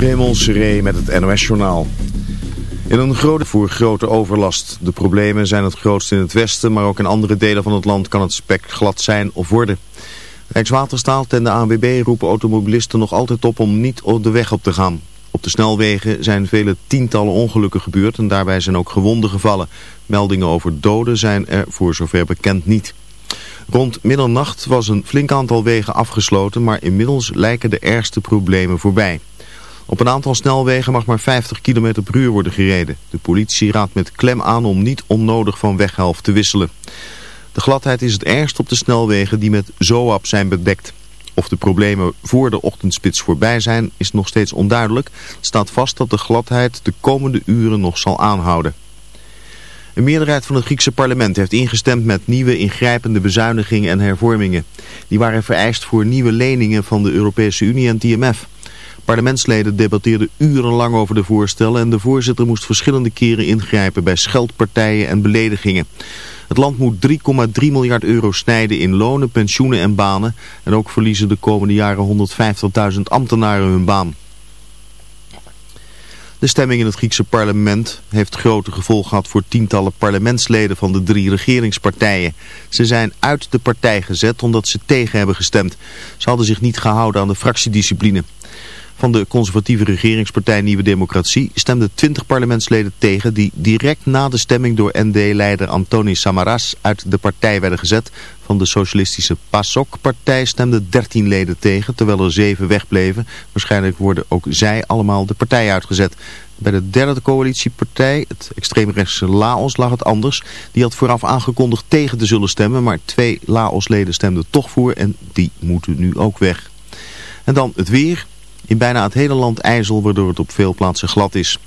Raymond Seré met het NOS-journaal. In een grote voor grote overlast. De problemen zijn het grootst in het westen, maar ook in andere delen van het land kan het spek glad zijn of worden. Rijkswaterstaat en de ANWB roepen automobilisten nog altijd op om niet op de weg op te gaan. Op de snelwegen zijn vele tientallen ongelukken gebeurd en daarbij zijn ook gewonden gevallen. Meldingen over doden zijn er voor zover bekend niet. Rond middernacht was een flink aantal wegen afgesloten, maar inmiddels lijken de ergste problemen voorbij. Op een aantal snelwegen mag maar 50 km per uur worden gereden. De politie raadt met klem aan om niet onnodig van weghelft te wisselen. De gladheid is het ergst op de snelwegen die met ZOAP zijn bedekt. Of de problemen voor de ochtendspits voorbij zijn is nog steeds onduidelijk. Het staat vast dat de gladheid de komende uren nog zal aanhouden. Een meerderheid van het Griekse parlement heeft ingestemd met nieuwe ingrijpende bezuinigingen en hervormingen. Die waren vereist voor nieuwe leningen van de Europese Unie en het IMF. Parlementsleden debatteerden urenlang over de voorstellen en de voorzitter moest verschillende keren ingrijpen bij scheldpartijen en beledigingen. Het land moet 3,3 miljard euro snijden in lonen, pensioenen en banen en ook verliezen de komende jaren 150.000 ambtenaren hun baan. De stemming in het Griekse parlement heeft grote gevolgen gehad voor tientallen parlementsleden van de drie regeringspartijen. Ze zijn uit de partij gezet omdat ze tegen hebben gestemd. Ze hadden zich niet gehouden aan de fractiediscipline. Van de conservatieve regeringspartij Nieuwe Democratie stemden 20 parlementsleden tegen die direct na de stemming door ND-leider Antonis Samaras uit de partij werden gezet. Van de socialistische PASOK-partij stemden 13 leden tegen, terwijl er 7 wegbleven. Waarschijnlijk worden ook zij allemaal de partij uitgezet. Bij de derde coalitiepartij, het extreemrechtse Laos, lag het anders. Die had vooraf aangekondigd tegen te zullen stemmen, maar twee Laos-leden stemden toch voor en die moeten nu ook weg. En dan het weer. In bijna het hele land ijzel, waardoor het op veel plaatsen glad is.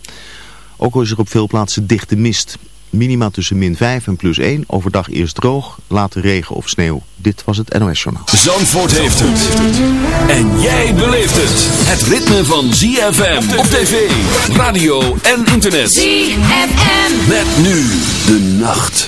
Ook is er op veel plaatsen dichte mist. Minima tussen min 5 en plus 1. Overdag eerst droog, later regen of sneeuw. Dit was het NOS Journaal. Zandvoort heeft het. En jij beleeft het. Het ritme van ZFM op tv, radio en internet. ZFM. Met nu de nacht.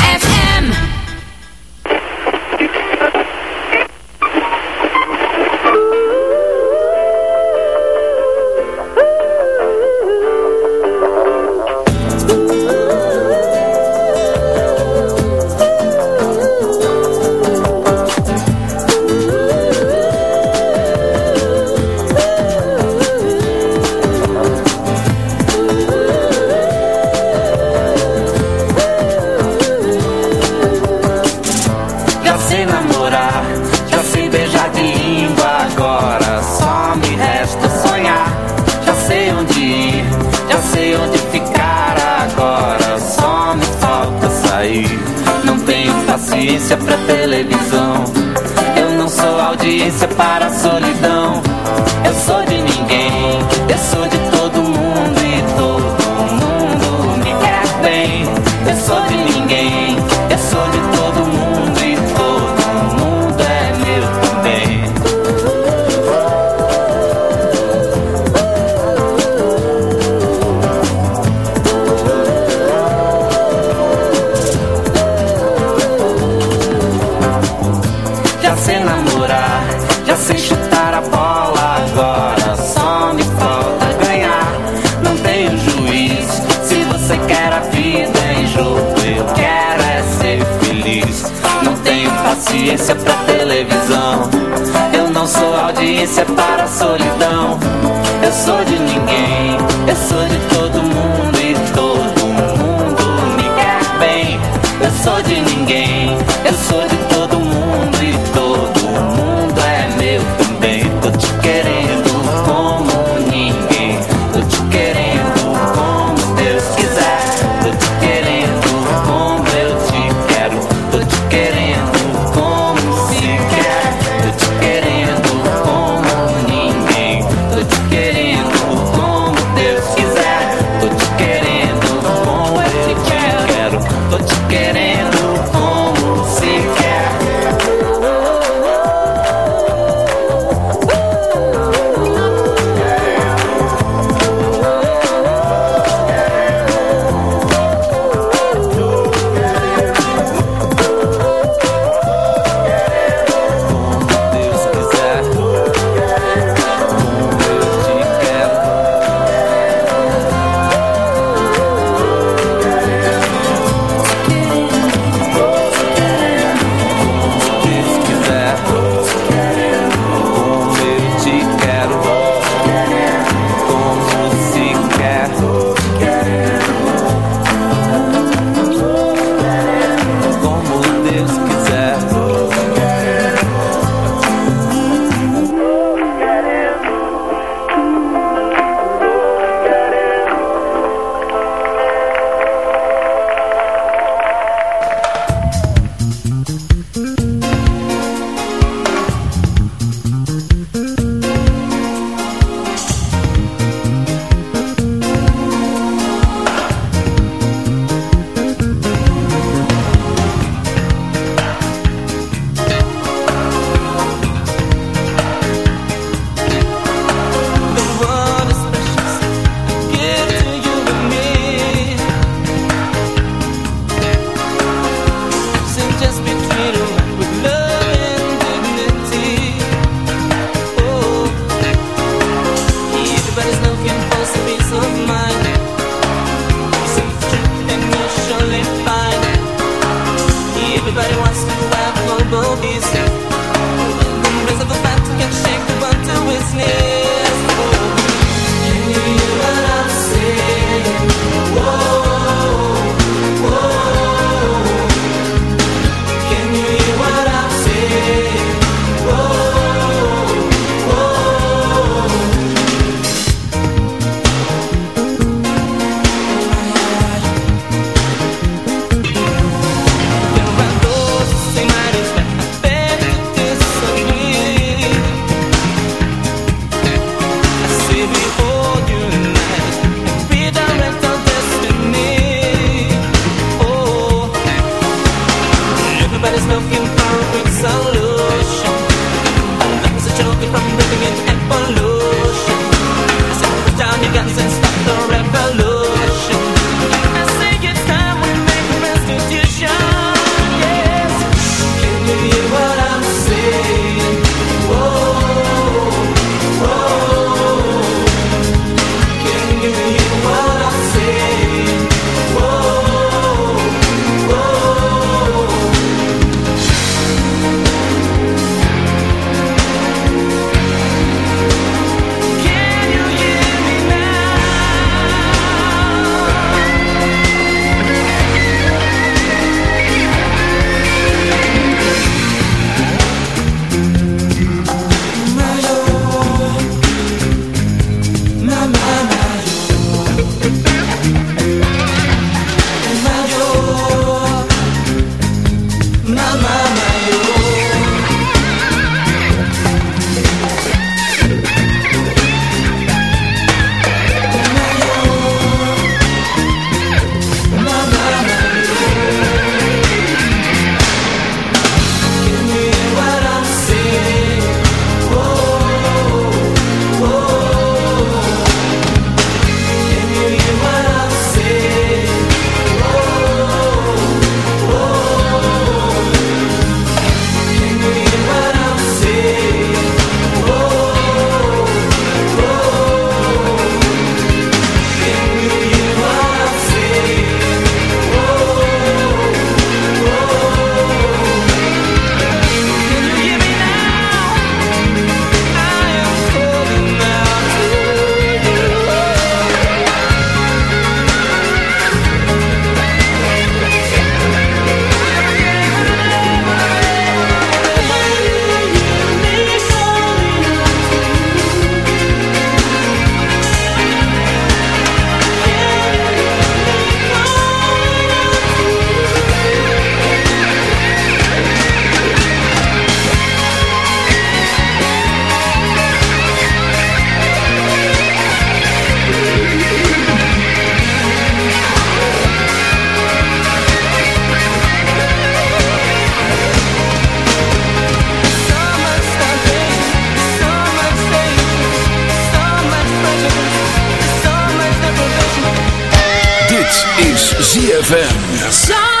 ZFM.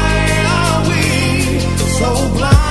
so blind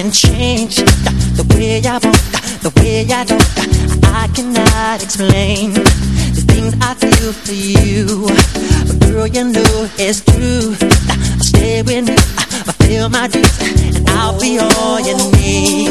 and changed the way I want, the way I don't. I cannot explain the things I feel for you. But girl, you know it's true. I'll stay with you, I'll feel my dreams, and I'll be all you need.